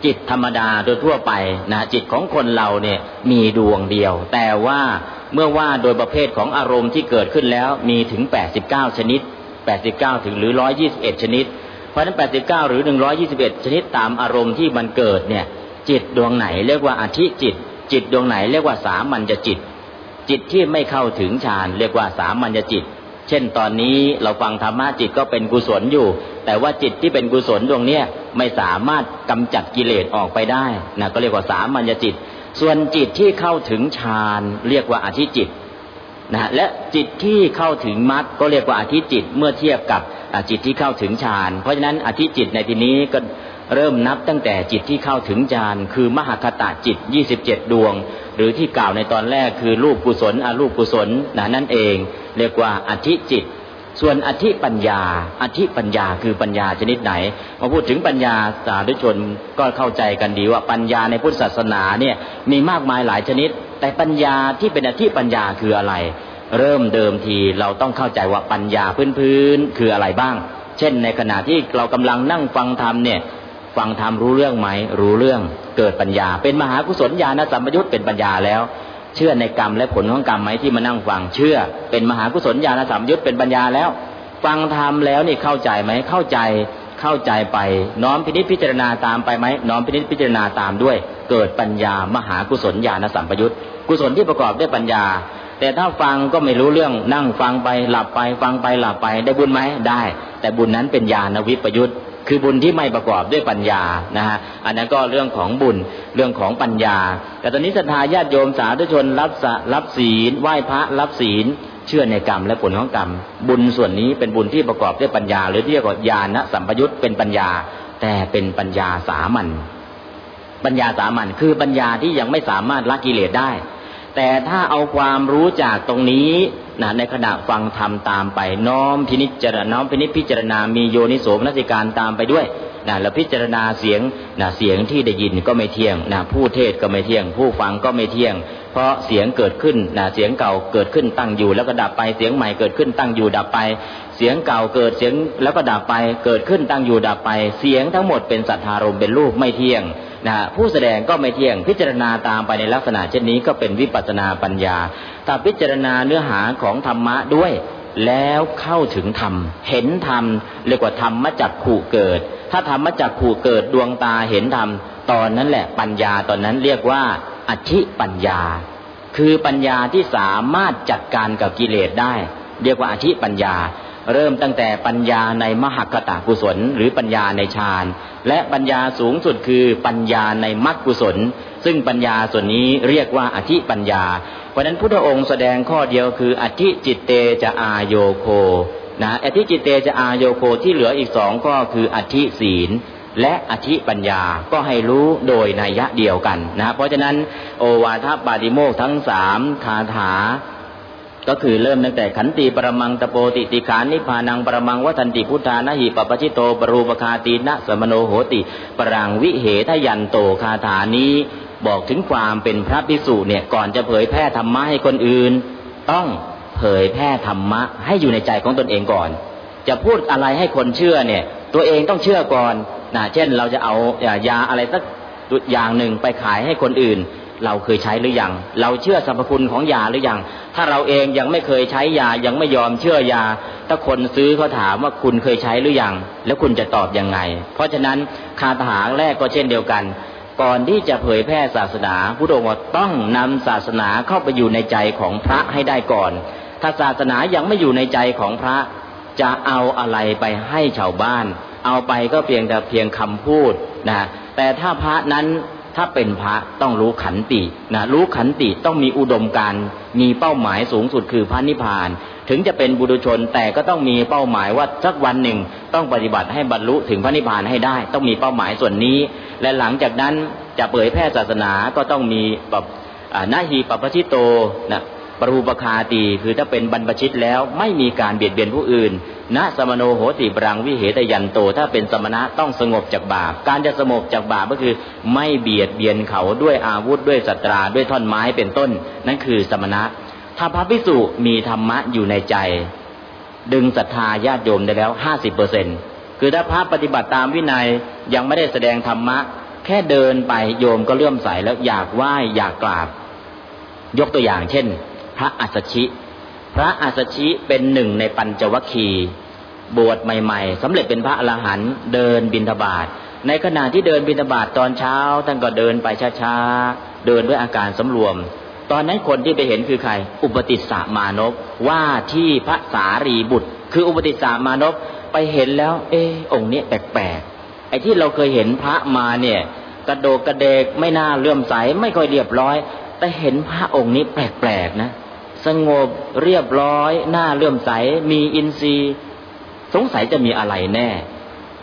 จิตธรรมดาโดยทั่วไปนะจิตของคนเราเนี่ยมีดวงเดียว แต่ว่าเมื่อว่าโดยประเภทของอารมณ์ที่เกิดขึ้นแล้วมีถึง 89 ชนิด 89 ถึงหรือ 121 ชนิด เพราะฉะนั้น 89 หรือ 121 ชนิดตามอารมณ์ที่มันเกิดเนี่ยจิตดวงไหนเรียกว่าอธิจิต จิตดวงไหนเรียกว่าสามัญญจิต จิตที่ไม่เข้าถึงฌานเรียกว่าสามัญญจิต เช่นตอนนี้เราฟังธรรมะจิตก็เป็นกุศลอยู่ แต่ว่าจิตที่เป็นกุศลดวงเนี้ยไม่สามารถกำจัดกิเลสออกไปได้นะก็เรียกว่าสามัญญจิต ส่วนจิตที่เข้าถึงฌานเรียกว่าอธิจิตนะและจิตที่เข้าถึงมรรคก็เรียกว่าอธิจิตเมื่อเทียบกับจิตที่เข้าถึงฌาน เพราะฉะนั้นอธิจิตในที่นี้ก็ เริ่มนับตั้งแต่จิตที่เข้าถึงฌานคือมหคตาจิต 27 ดวง หรือที่กล่าวในตอนแรกคือรูปกุศลอรูปกุศลนะนั่นเอง เรียกว่าอธิจิต ส่วนอธิปัญญา อธิปัญญาคือปัญญาชนิดไหน มาพูดถึงปัญญาสาธุชนก็เข้าใจกันดีว่าปัญญาในพุทธศาสนาเนี่ยมีมากมายหลายชนิด แต่ปัญญาที่เป็นอธิปัญญาคืออะไร เริ่มเดิมทีเราต้องเข้าใจว่าปัญญาพื้นๆคืออะไรบ้าง เช่น ในขณะที่เรากำลังนั่งฟังธรรมเนี่ย ฟังธรรมรู้เรื่องไหมรู้เรื่องเกิดปัญญา เป็นมหากุศลญาณสัมปยุตเป็นปัญญาแล้ว เชื่อในกรรมและผลของกรรมไหมที่มานั่งฟังเชื่อ เป็นมหากุศลญาณสามปยุทธเป็นปัญญาแล้ว ฟังธรรมแล้วนี่เข้าใจไหมเข้าใจเข้าใจไป น้อมพินิจพิจารณาตามไปไหมน้อมพินิจพิจารณาตามด้วย เกิดปัญญามหากุศลญาณสัมปยุทธกุศลที่ประกอบด้วยปัญญา แต่ถ้าฟังก็ไม่รู้เรื่องนั่งฟังไปหลับไป ฟังไปหลับไปได้บุญไหมได้ แต่บุญนั้นเป็นญาณวิปยุทธ คือบุญที่ไม่ประกอบด้วยปัญญานะฮะอันนั้นก็เรื่องของบุญเรื่องของปัญญา แต่ตอนนี้ศรัทธาญาติโยมสาธุชนรับรับศีลไหว้พระรับศีล เชื่อในกรรมและผลของกรรม บุญส่วนนี้เป็นบุญที่ประกอบด้วยปัญญา หรือที่เรียกว่าญาณสัมปยุตเป็นปัญญา แต่เป็นปัญญาสามัญปัญญาสามัญคือปัญญาที่ยังไม่สามารถละกิเลสได้ แต่ถ้าเอาความรู้จากตรงนี้นะในขณะฟังธรรมตามไปน้อมพินิจารน้อมพินิจพิจารณา มีโยนิโสมนสิการตามไปด้วยนะแล้วพิจารณาเสียงนะเสียงที่ได้ยินก็ไม่เที่ยงนะผู้เทศก็ไม่เที่ยง ผู้ฟังก็ไม่เที่ยง เพราะเสียงเกิดขึ้นนะเสียงเก่าเกิดขึ้นตั้งอยู่ แล้วก็ดับไปเสียงใหม่เกิดขึ้นตั้งอยู่ดับไป เสียงเก่าเกิดเสียงแล้วก็ดับไปเกิดขึ้นตั้งอยู่ดับไป เสียงทั้งหมดเป็นสัทธารมเป็นรูปไม่เที่ยง นะผู้แสดงก็ไม่เที่ยงพิจารณาตามไปในลักษณะเช่นนี้ก็เป็นวิปัสนาปัญญาถ้าพิจารณาเนื้อหาของธรรมะด้วย แล้วเข้าถึงธรรม เห็นธรรมเรียกว่าธรรมจากขู่เกิด ถ้าธรรมจากขู่เกิดดวงตาเห็นธรรมตอนนั้นแหละปัญญาตอนนั้นเรียกว่าอธิปัญญา คือปัญญาที่สามารถจัดการกับกิเลสได้ เรียกว่าอธิปัญญา เริ่มตั้งแต่ปัญญาในมหคตากุศล หรือปัญญาในฌานและปัญญาสูงสุดคือปัญญาในมรรคกุศล ซึ่งปัญญาส่วนนี้เรียกว่าอธิปัญญา เพราะนั้นพุทธองค์แสดงข้อเดียวคือ อธิจิตเตจะอาโยโคนะอธิจิตเตจะอาโยโคที่เหลืออีกสองก็คืออธิศีลและอธิปัญญาก็ให้รู้โดยนัยยะเดียวกันนะเพราะฉะนั้นโอวาทปาติโมกทั้งสามคาถา ก็คือเริ่มตั้งแต่ขันติปรมังตโปติติขานิพานังปรมังวัฏันติพุทธานะหิปปชิโตปรูปคาตีนะสมโนโหติ ปรังวิเหทยันโตคาถานี้บอกถึงความเป็นพระภิกษุเนี่ยก่อนจะเผยแพร่ธรรมะให้คนอื่น ต้องเผยแพร่ธรรมะให้อยู่ในใจของตนเองก่อน จะพูดอะไรให้คนเชื่อเนี่ย ตัวเองต้องเชื่อก่อนนะเช่นเราจะเอายาอะไรสักอย่างหนึ่งไปขายให้คนอื่น เราเคยใช้หรือยัง เราเชื่อสรรพคุณของยาหรือยัง ถ้าเราเองยังไม่เคยใช้ยา ยังไม่ยอมเชื่อยา ถ้าคนซื้อเขาถามว่าคุณเคยใช้หรือยัง แล้วคุณจะตอบยังไง เพราะฉะนั้นคาถาแรกก็เช่นเดียวกัน ก่อนที่จะเผยแพร่ศาสนาพุทธองค์ต้องนำศาสนาเข้าไปอยู่ในใจของพระให้ได้ก่อน ถ้าศาสนายังไม่อยู่ในใจของพระจจะเอาอะไรไปให้ชาวบ้าน เอาไปก็เพียงแต่เพียงคำพูดนะ แต่ถ้าพระนั้น ถ้าเป็นพระต้องรู้ขันตินะรู้ขันติต้องมีอุดมการมีเป้าหมายสูงสุดคือพระนิพพาน ถึงจะเป็นบุรุชนแต่ก็ต้องมีเป้าหมายว่าสักวันหนึ่งต้องปฏิบัติให้บรรลุถึงพระนิพพานให้ได้ ต้องมีเป้าหมายส่วนนี้ และหลังจากนั้นจะเผยแพร่ศาสนาก็ต้องมีแบบนาฮีปปชิโตนะ ปรูปคาตีคือถ้าเป็นบรรพชิตแล้วไม่มีการเบียดเบียนผู้อื่นณสมโนโหติบรังวิเหตยันโต ถ้าเป็นสมณะต้องสงบจากบาป การจะสงบจากบาปก็คือ ไม่เบียดเบียนเขาด้วยอาวุธด้วยสัตราด้วยท่อนไม้เป็นต้น นั่นคือสมณะ ถ้าพระพิสุมีธรรมะอยู่ในใจ ดึงศรัทธาญาติโยมได้แล้วห้าสิบเปอร์เซ็นคือถ้าพระปฏิบัติตามวินัยยังไม่ได้แสดงธรรมะ แค่เดินไปโยมก็เลื่อมใสแล้วอยากไหว้อยากกราบ ยกตัวอย่างเช่น ระอัสชิ พระอัสชิเป็นหนึ่งในปัญจวัคคีย์บวชใหม่ๆสำเร็จเป็นพระอรหันต์เดินบินทบาท ในขณะที่เดินบินทบาทตอนเช้าท่านก็เดินไปช้าๆ เดินด้วยอาการสำรวม ตอนนั้นคนที่ไปเห็นคือใคร อุปติสสมานพว่าที่พระสารีบุตร คืออุปติสสมานพไปเห็นแล้ว เออองค์นี้แปลกๆไอ้ที่เราเคยเห็นพระมาเนี่ย กระโดกกระเดกไม่น่าเลื่อมใสไม่ค่อยเรียบร้อย แต่เห็นพระองค์นี้แปลกๆนะ สงบเรียบร้อย หน้าเลื่อมใส มีอินทรีย์ สงสัยจะมีอะไรแน่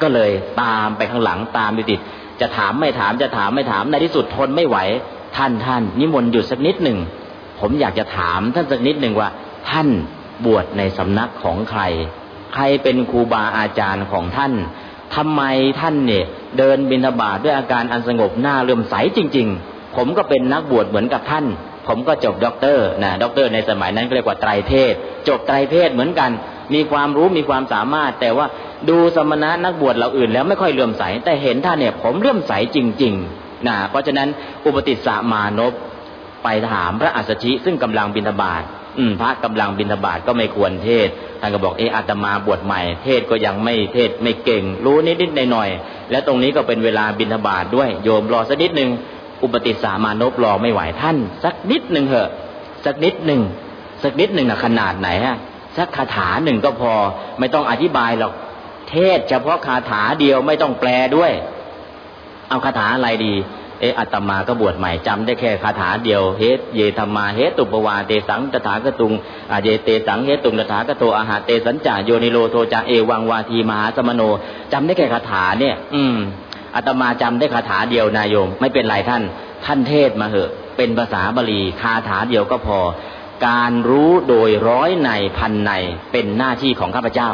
ก็เลยตามไปข้างหลังตามไปติด จะถามไม่ถามจะถามไม่ถามในที่สุดทนไม่ไหว ท่านท่านนิมนต์หยุดสักนิดหนึ่ง ผมอยากจะถามท่านสักนิดหนึ่งว่า ท่านบวชในสำนักของใคร ใครเป็นครูบาอาจารย์ของท่านทำไมท่านเนี่ย เดินบิณฑบาตด้วยอาการอันสงบน่าเลื่อมใสจริง ๆ ผมก็เป็นนักบวชเหมือนกับท่าน ผมก็จบด็อกเตอร์นะด็อกเตอร์ในสมัยนั้นเรียกว่าไตรเพท จบไตรเพทเหมือนกัน มีความรู้มีความสามารถ แต่ว่าดูสมณะนักบวชเหล่าอื่น แล้วไม่ค่อยเลื่อมใส แต่เห็นท่านเนี่ยผมเลื่อมใสจริงๆนะเพราะฉะนั้นอุปติสสมาณพไปถามพระอัสสชิซึ่งกำลังบิณฑบาตอืมพระกำลังบิณฑบาตก็ไม่ควรเทศท่านก็บอกเอออาตมาบวชใหม่ เทศก็ยังไม่เทศไม่เก่ง รู้นิดๆหน่อยๆและตรงนี้ก็เป็นเวลาบิณฑบาตด้วยโยมรอสักนิดหนึ่ง อุปติสามานพรอไม่ไหวท่าน สักนิดหนึ่งเหอะ สักนิดหนึ่งสักนิดหนึ่งนะขนาดไหนฮะสักคาถาหนึ่งก็พอ ไม่ต้องอธิบายหรอก เทศเฉพาะคาถาเดียวไม่ต้องแปลด้วย เอาคาถาอะไรดี เอออัตมาก็บวชใหม่จำได้แค่คาถาเดียวเฮตเยธรรมาเฮตุปวาเตสังตถาคตุงอาเยเตสังเฮตุงตถาคโตอาหาเตสัญจาโยนิโรโทจาเอวังวาทีมหาสมโนจำได้แค่คาถาเนี่ย อืม อาตมาจำได้คาถาเดียวนายโยม ไม่เป็นไรท่าน ท่านเทศมาเหอะ เป็นภาษาบาลีคาถาเดียวก็พอ การรู้โดยร้อยในพันในเป็นหน้าที่ของข้าพเจ้า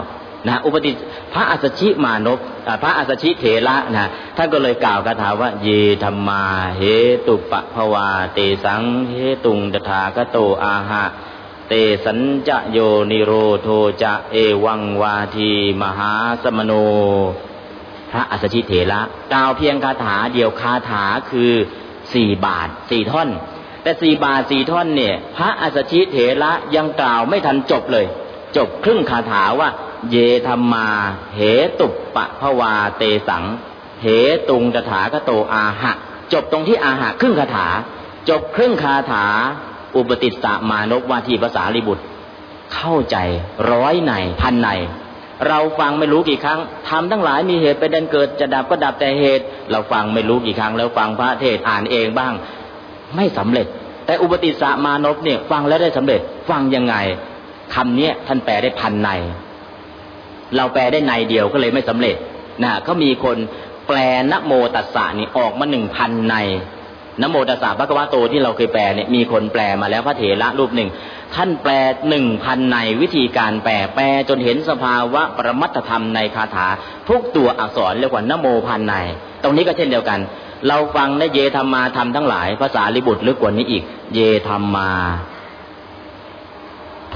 นะอุปติพระอัสชิมานพพระอัสชิเถระนะท่านก็เลยกล่าวคาถาว่า เยธรรมาเหตุปะภวา เตสังเหตุงตถาคโตอาหะ เตสัญจะโยนิโรโทจะเอวังวาที มหาสมโน พระอัสชิเถระกล่าวเพียงคาถาเดียวคาถาคือสี่บาทสี่ท่อน แต่สี่บาทสี่ท่อนเนี่ย พระอัสชิเถระยังกล่าวไม่ทันจบเลย จบครึ่งคาถาว่า เยธรรมา เหตุปปะภวาเตสัง เหตุงตถาคโตอาหะ จบตรงที่อาหะครึ่งคาถา จบครึ่งคาถา อุปติสสะมานพวาทีภาษาลิบุตร เข้าใจร้อยในพันใน เราฟังไม่รู้กี่ครั้งทำทั้งหลายมีเหตุเป็นดันเกิดจะดับก็ดับแต่เหตุ เราฟังไม่รู้กี่ครั้ง แล้วฟังพระเทศอ่านเองบ้าง ไม่สำเร็จ แต่อุปติสามานพเนี่ย ฟังแล้วได้สำเร็จ ฟังยังไงคำเนี้ยท่านแปลได้พันใน เราแปลได้ในเดียวก็เลยไม่สำเร็จนะเขามีคนแปลนโมตัสสะนี่ออกมาหนึ่งพันใน นโมตัสสะพระกวาโตที่เราเคยแปลเนี่ยมีคนแปลมาแล้วพระเถระรูปหนึ่ง ท่านแปลหนึ่งพันในวิธีการแปลแปลจนเห็นสภาวะประมัตธรรมในคาถา ทุกตัวอักษรเรียกว่านโมพันใน ตรงนี้ก็เช่นเดียวกัน เราฟังในเยธรรมาธรรมทั้งหลาย ภาษาลิบุตรลึกกว่านี้อีก เยธรรมา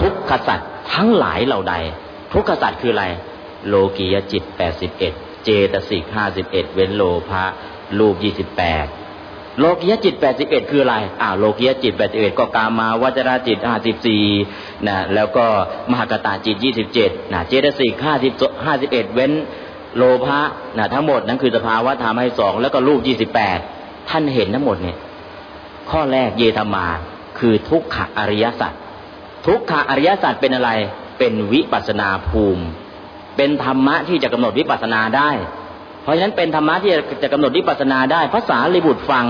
ทุกขสัตว์ทั้งหลายเหล่าใด ทุกขสัตว์คืออะไร โลกียจิตแปดสิบเอ็ดเจตสิกห้าสิบเอ็ดเว้นโลภะลูกยี่สิบแปด โลกียจิตแปดสิบเอ็ดคืออะไรอ่าโลกียจิตแปดสิบเอ็ดก็กามาวจราจิตห้าสิบสี่นะแล้วก็มหากตาจิตยี่สิบเจ็ดนะเจตสิกห้าสิบห้าสิบเอ็ดเว้นโลภะนะทั้งหมดนั้นคือสภาวะธรรมให้สองแล้วก็รูปยี่สิบแปดท่านเห็นทั้งหมดเนี่ยข้อแรกเยธรรมาคือทุกขอริยสัจทุกขอริยสัจเป็นอะไรเป็นวิปัสนาภูมิ เป็นธรรมะที่จะกำหนดวิปัสนาได้ ราะฉะนั้นเป็นธรรมะที่จะกำหนดวิปัสนาได้ภาษาลิบุตรฟัง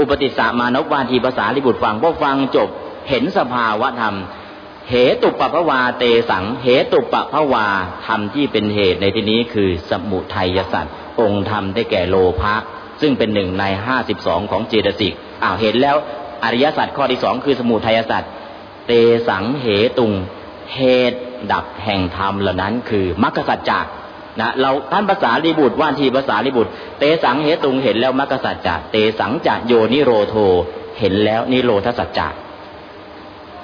อุปติสสมานวาทีภาษาลิบุตรฟังพอฟังจบเห็นสภาวะธรรม เหตุปปภวาเตสัง เหตุปปภวาธรรมที่เป็นเหตุในที่นี้คือสมุทัยสัตว์องค์ธรรมได้แก่โลภะซึ่งเป็นหนึ่งในห้าสิบสองของเจตสิกอ้าวเห็นแล้วอริยสัจข้อที่สองคือสมุทัยสัจเตสังเหตุงเหตุดับแห่งธรรมเหล่านั้นคือมรรคสัจจะ นะเราท่านภาษาลิบุตรว่านทีภาษาลิบุตร เตสังเหตุงเห็นแล้วมรรคสัจจะเตสังจะโยนิโรโท เห็นแล้วนิโรธสัจจะ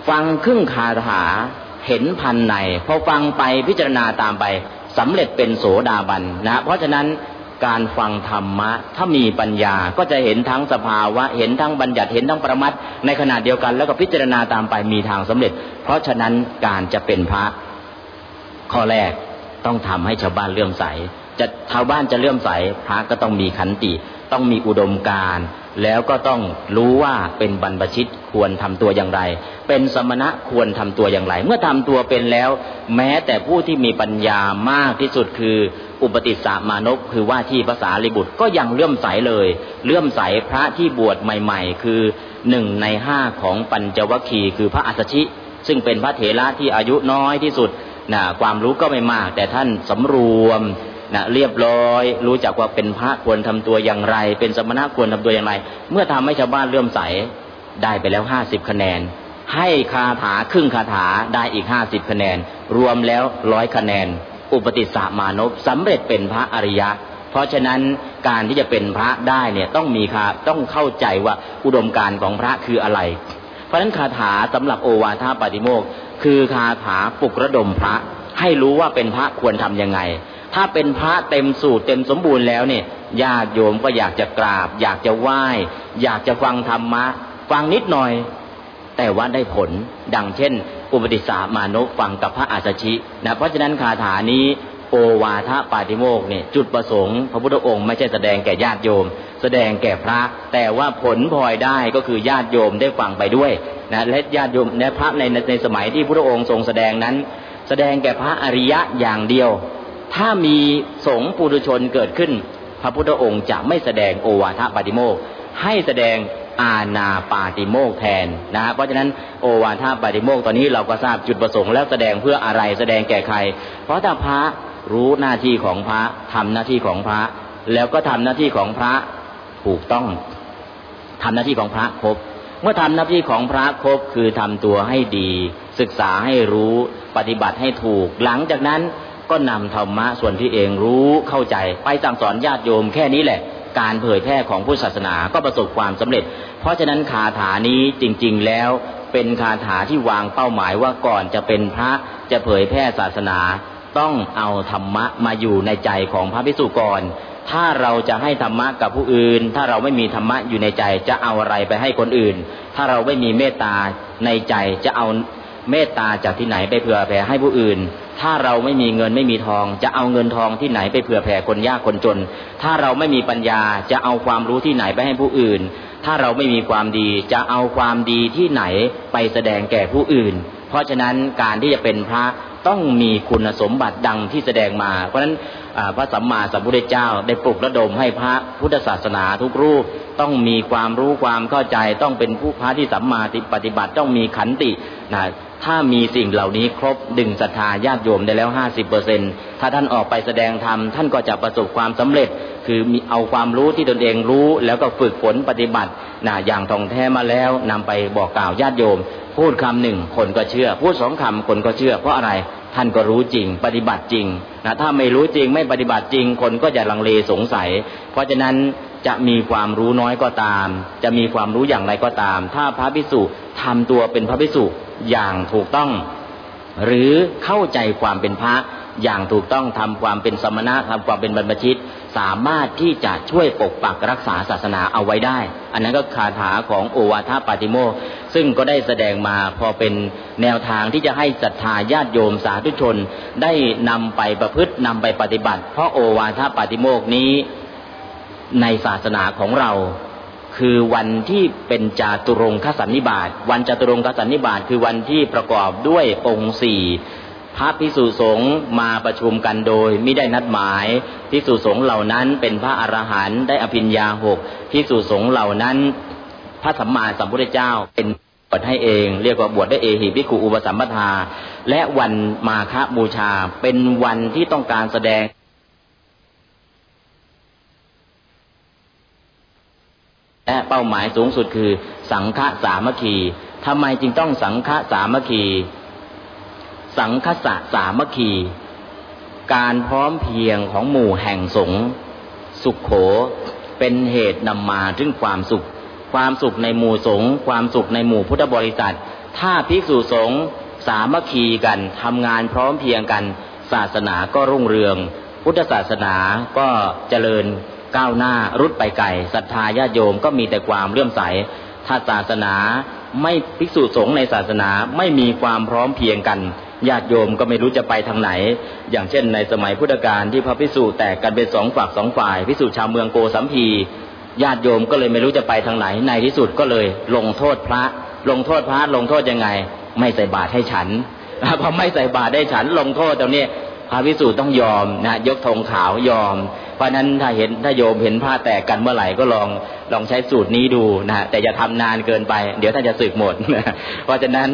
ฟังครึ่งคาถาเห็นพันในพอฟังไปพิจารณาตามไปสำเร็จเป็นโสดาบันนะ เพราะฉะนั้นการฟังธรรมะ ถ้ามีปัญญาก็จะเห็นทั้งสภาวะ เห็นทั้งบัญญัติเห็นทั้งประมัดในขณะเดียวกัน แล้วก็พิจารณาตามไปมีทางสำเร็จ เพราะฉะนั้นการจะเป็นพระข้อแรก ต้องทำให้ชาวบ้านเลื่อมใส จะชาวบ้านจะเลื่อมใส พระก็ต้องมีขันติ ต้องมีอุดมการแล้วก็ต้องรู้ว่าเป็นบรรพชิตควรทำตัวอย่างไร เป็นสมณะควรทำตัวอย่างไร เมื่อทำตัวเป็นแล้ว แม้แต่ผู้ที่มีปัญญามากที่สุดคือ อุปติสสามานพคือว่าที่ภาษาลิบุตรก็ยังเลื่อมใสเลย เลื่อมใสพระที่บวชใหม่ ๆ คือหนึ่งในห้าของปัญจวัคคีย์คือพระอัสชิ ซึ่งเป็นพระเถระที่อายุน้อยที่สุด นะความรู้ก็ไม่มาก แต่ท่านสำรวมนะเรียบร้อย รู้จักว่าเป็นพระควรทำตัวอย่างไร เป็นสมณะควรทำตัวอย่างไร เมื่อทำให้ชาวบ้านเลื่อมใสได้ไปแล้วห้าสิบคะแนน ให้คาถาครึ่งคาถาได้อีกห้าสิบคะแนน รวมแล้วร้อยคะแนน อุปติสามานพสำเร็จเป็นพระอริยะ เพราะฉะนั้นการที่จะเป็นพระได้เนี่ยต้องมีคาต้องเข้าใจว่าอุดมการของพระคืออะไร เพราะฉะนั้นคาถาสำหรับโอวาทปาติโมก คือคาถาปลุกระดมพระ ให้รู้ว่าเป็นพระควรทํำยังไง ถ้าเป็นพระเต็มสูตรเต็มสมบูรณ์แล้วเนี่ยญาติโยมก็อยากจะกราบ อยากจะไหว้ อยากจะฟังธรรมะ ฟังนิดหน่อย แต่ว่าได้ผลดังเช่น อุปติสามานุฟังกับพระอาสชินะเพราะฉะนั้นคาถานี้ โอวาทปาติโมกเนี่ยจุดประสงค์ พระพุทธองค์ไม่ใช่แสดงแก่ญาติโยม แสดงแก่พระ แต่ว่าผลพลอยได้ก็คือญาติโยมได้ฟังไปด้วยนะและญาติโยมในพระในในสมัยที่พระองค์ทรงแสดงนั้น แสดงแก่พระอริยะอย่างเดียว ถ้ามีสงฆ์ปุถุชนเกิดขึ้น พระพุทธองค์จะไม่แสดงโอวาทปาติโมกให้แสดงอาณาปาติโมกแทนนะเพราะฉะนั้นโอวาทปาติโมกตอนนี้เราก็ทราบจุดประสงค์แล้วแสดงเพื่ออะไรแสดงแก่ใคร เพราะถ้าพระ รู้หน้าที่ของพระทำหน้าที่ของพระ แล้วก็ทำหน้าที่ของพระถูกต้องทำหน้าที่ของพระครบเมื่อทำหน้าที่ของพระครบคือทำตัวให้ดี ศึกษาให้รู้ปฏิบัติให้ถูก หลังจากนั้นก็นำธรรมะส่วนที่เองรู้เข้าใจ ไปสั่งสอนญาติโยมแค่นี้แหละ การเผยแพร่ของพุทธศาสนาก็ประสบความสำเร็จ เพราะฉะนั้นคาถานี้จริง ๆ แล้วเป็นคาถาที่วางเป้าหมายว่าก่อนจะเป็นพระจะเผยแพร่ศาสนา ต้องเอาธรรมะมาอยู่ในใจของพระภิกษุก่อนถ้าเราจะให้ธรรมะกับผู้อื่น ถ้าเราไม่มีธรรมะอยู่ในใจจะเอาอะไรไปให้คนอื่น ถ้าเราไม่มีเมตตาในใจจะเอาเมตตาจากที่ไหนไปเผื่อแผ่ให้ผู้อื่น ถ้าเราไม่มีเงินไม่มีทอง จะเอาเงินทองที่ไหนไปเผื่อแผ่คนยากคนจน ถ้าเราไม่มีปัญญาจะเอาความรู้ที่ไหนไปให้ผู้อื่น ถ้าเราไม่มีความดีจะเอาความดีที่ไหนไปแสดงแก่ผู้อื่น เพราะฉะนั้นการที่จะเป็นพระ ต้องมีคุณสมบัติดังที่แสดงมา เพราะฉะนั้นพระสัมมาสัมพุทธเจ้าได้ปลุกระดมให้พระพุทธศาสนาทุกรูป ต้องมีความรู้ความเข้าใจ ต้องเป็นผู้พระที่สัมมาปฏิบัติต้องมีขันตินะ ถ้ามีสิ่งเหล่านี้ครบดึงศรัทธาญาติโยมได้แล้วห้าสิบเปอร์เซ็นถ้าท่านออกไปแสดงธรรมท่านก็จะประสบความสำเร็จ คือมีเอาความรู้ที่ตนเองรู้ แล้วก็ฝึกฝนปฏิบัตินะอย่างทองแท้มาแล้วนำไปบอกกล่าวญาติโยม พูดคำหนึ่งคนก็เชื่อ พูดสองคำคนก็เชื่อ เพราะอะไรท่านก็รู้จริง ปฏิบัติจริงนะถ้าไม่รู้จริงไม่ปฏิบัติจริง คนก็จะลังเลสงสัย เพราะฉะนั้น จะมีความรู้น้อยก็ตาม จะมีความรู้อย่างไรก็ตาม ถ้าพระพิสุทำตัวเป็นพระพิสุอย่างถูกต้อง หรือเข้าใจความเป็นพระอย่างถูกต้องทำความเป็นสมณะทำความเป็นบรรพชิต สามารถที่จะช่วยปกปักรักษาศาสนาเอาไว้ได้ อันนั้นก็คาถาของโอวาทปาติโมซึ่งก็ได้แสดงมาพอเป็นแนวทางที่จะให้ศรัทธาญาติโยมสาธุชน ได้นำไปประพฤตินำไปปฏิบัติ เพราะโอวาทปาติโมกนี้ ในศาสนาของเรา คือวันที่เป็นจาตุรงคสันนิบาตวันจาตุรงคสันนิบาตคือวันที่ประกอบด้วยองค์สี่พระพิสุสงฆ์มาประชุมกันโดยไม่ได้นัดหมายพิสุสงฆ์เหล่านั้นเป็นพระอรหันต์ได้อภิญญาหกพิสุสงฆ์เหล่านั้น พระสัมมาสัมพุทธเจ้าเป็นบวชให้เอง เรียกว่าบวชได้เอหิพิคุอุปสัมปทา และวันมาฆบูชาเป็นวันที่ต้องการแสดง และเป้าหมายสูงสุดคือ สังฆสามัคคีทำไมจึงต้องสังฆสามัคคี สังฆสะสามัคคี การพร้อมเพียงของหมู่แห่งสงฆ์สุขโขเป็นเหตุนำมาถึงความสุข ความสุขในหมู่สงฆ์ความสุขในหมู่พุทธบริษัท ถ้าภิกษุสงฆ์สามัคคีกันทำงานพร้อมเพียงกัน ศาสนาก็รุ่งเรือง พุทธศาสนาก็เจริญ ก้าวหน้ารุดไปไกลศรัทธาญาติโยมก็มีแต่ความเลื่อมใส ถ้าศาสนาไม่ภิกษุสงฆ์ในศาสนาไม่มีความพร้อมเพียงกันญาติโยมก็ไม่รู้จะไปทางไหน อย่างเช่นในสมัยพุทธกาลที่พระภิกษุแตกกันเป็นสองฝักสองฝ่ายภิกษุชาวเมืองโกสัมพีญาติโยมก็เลยไม่รู้จะไปทางไหน ในที่สุดก็เลยลงโทษพระ ลงโทษพระลงโทษยังไง ไม่ใส่บาตรให้ฉันพอไม่ใส่บาตรได้ฉันลงโทษตรงนี้พระภิกษุต้องยอมนะยกธงขาวยอม เพราะนั้นถ้าเห็นถ้าโยมเห็นผ้าแตกกันเมื่อไหร่ก็ลองลองใช้สูตรนี้ดูนะแต่อย่าทำนานเกินไป เดี๋ยวท่านจะสึกหมดนะเพราะฉะนั้น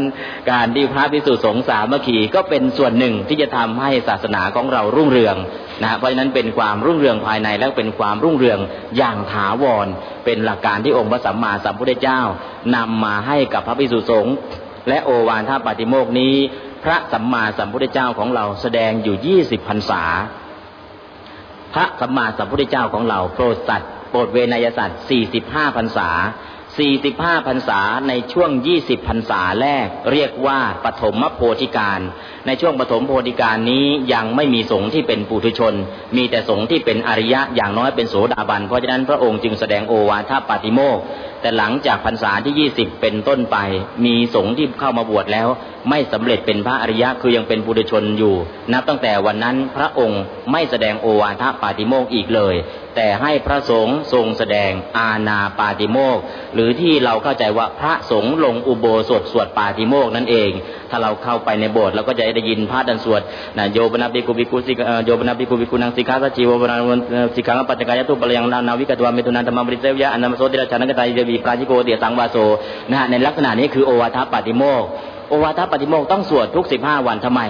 การที่พระพิสุสงสามัคคีก็เป็นส่วนหนึ่งที่จะทำให้ศาสนาของเรารุ่งเรืองนะเพราะฉะนั้นเป็นความรุ่งเรืองภายในและเป็นความรุ่งเรืองอย่างถาวร เป็นหลักการที่องค์พระสัมมาสัมพุทธเจ้านำมาให้กับพระพิสุสงฆ์และโอวาทปาติโมกนี้ พระสัมมาสัมพุทธเจ้าของเราแสดงอยู่ยี่สิบพรรษา พระสัมมาสัมพุทธเจ้าของเราโปรดสัตว์โปรดเวนยสัตว์สี่สิบห้าพรรษา สี่สิบห้าพรรษาในช่วงยี่สิบพรรษาแรก เรียกว่าปฐมโพธิการ ในช่วงปฐมโพธิการนี้ยังไม่มีสงฆ์ที่เป็นปุถุชน มีแต่สงฆ์ที่เป็นอริยะอย่างน้อยเป็นโสดาบัน เพราะฉะนั้นพระองค์จึงแสดงโอวาทปาติโมกแต่หลังจากพรรษาที่ยี่สิบเป็นต้นไป มีสงฆ์ที่เข้ามาบวชแล้ว ไม่สำเร็จเป็นพระอริยะคือยังเป็นปุถุชนอยู่ นับตั้งแต่วันนั้นพระองค์ไม่แสดงโอวาทปาติโมกอีกเลย แต่ให้พระสงฆ์ทรงแสดงอาณาปาติโมกหรือที่เราเข้าใจว่าพระสงฆ์ลงอุโบสถสวดปาติโมกนั่นเอง ถ้าเราเข้าไปในโบสถ์เราก็จะได้ยินพระดันสวดนะโยบนาบิกุบิกุสิโยบนาบิกุบิกุนังสิกขาสัจีวบนาสิกังปัจจกายตุปะยังนาวิกตวาเมตุนันธรรมบริเซวยะอนัมโสติราชานกตายเดวีปราชิโกเดียสังวาโสนะฮะในลักษณะนี้คือโอวาทปาติโมกโอวาทปาติโมกต้องสวดทุกสิบห้าวันทำไม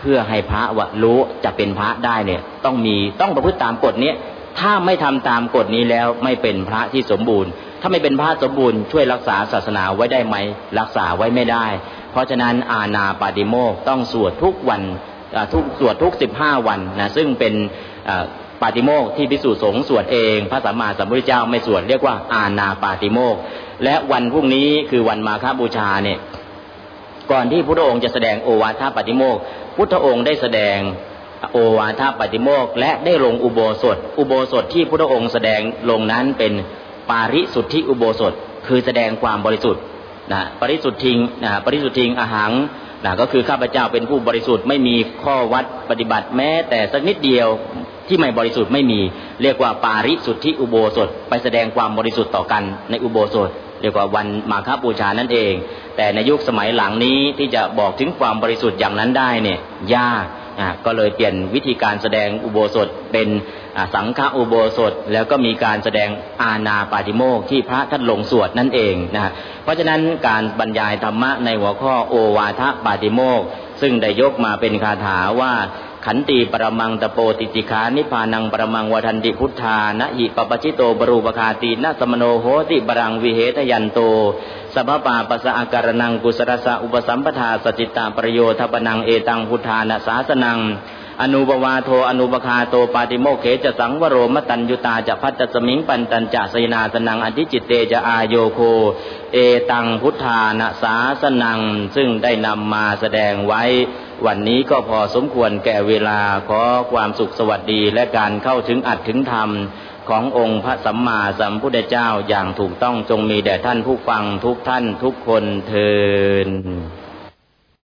เพื่อให้พระวะรู้จะเป็นพระได้เนี่ยต้องมีต้องประพฤติตามกฎนี้ ถ้าไม่ทำตามกฎนี้แล้วไม่เป็นพระที่สมบูรณ์ ถ้าไม่เป็นพระสมบูรณ์ช่วยรักษาศาสนาไว้ได้ไหม รักษาไว้ไม่ได้ เพราะฉะนั้นอาณาปาติโมกต้องสวดทุกวันทุกสวดทุกสิบห้าวันนะซึ่งเป็นปาติโมกที่พิสูจน์สงสวดเอง พระสัมมาสัมพุทธเจ้าไม่สวดเรียกว่าอาณาปาติโมกและวันพรุ่งนี้คือวันมาฆบูชาเนี่ยก่อนที่พระองค์จะแสดงโอวาทปาติโมกพุทธองค์ได้แสดง โอวาทปาติโมกและได้ลงอุโบสถ อุโบสถที่พระองค์แสดงลงนั้นเป็นปาริสุทธิอุโบสถ คือแสดงความบริสุทธิ์นะปริสุทธิ์ทิงนะปริสุทธิ์ทิงอาหังนะก็คือข้าพเจ้าเป็นผู้บริสุทธิ์ไม่มีข้อวัดปฏิบัติแม้ แต่สักนิดเดียวที่ไม่บริสุทธิ์ไม่มี เรียกว่าปาริสุทธิอุโบสถ ไปแสดงความบริสุทธิ์ต่อกันในอุโบสถ เรียกว่าวันมาฆบูชานั่นเอง แต่ในยุคสมัยหลังนี้ที่จะบอกถึงความบริสุทธิ์อย่างนั้นได้เนี่ยยาก ก็เลยเปลี่ยนวิธีการแสดงอุโบสถเป็นสังฆอุโบสถ แล้วก็มีการแสดงอาณาปาติโมกที่พระท่านลงสวดนั่นเองนะเพราะฉะนั้นการบรรยายธรรมะในหัวข้อโอวาทปาติโมกซึ่งได้ยกมาเป็นคาถาว่าขันตีปรมังตโปติจิขานิพานังปรมังวัทันติพุทธานะหิปปจิโตบรูปคาตีนะสมโนโหติบรังวิเหตยันโต สัพพะปาปัสสะอะกะระณังกุสะลัสสูปะสัมปะทา สะจิตตะปะริโยทะปะนังเอตังพุทธานะสาสะนัง อะนูปะวาโท อะนูปะฆาโตปาติโมกเขจะสังวะโร มัตตัญญุตาจะ ภัตตัสมิงปันตัญจะ สะยะนาสะนัง อะธิจิตเตจะอาโยโค เอตังพุทธานะสาสนัง ซึ่งได้นำมาแสดงไว้ วันนี้ก็พอสมควรแก่เวลาขอความสุขสวัสดีและการเข้าถึงอัดถึงธรรม ขององค์พระสัมมาสัมพุทธเจ้าอย่างถูกต้องจงมีแด่ท่านผู้ฟังทุกท่านทุกคนเทิน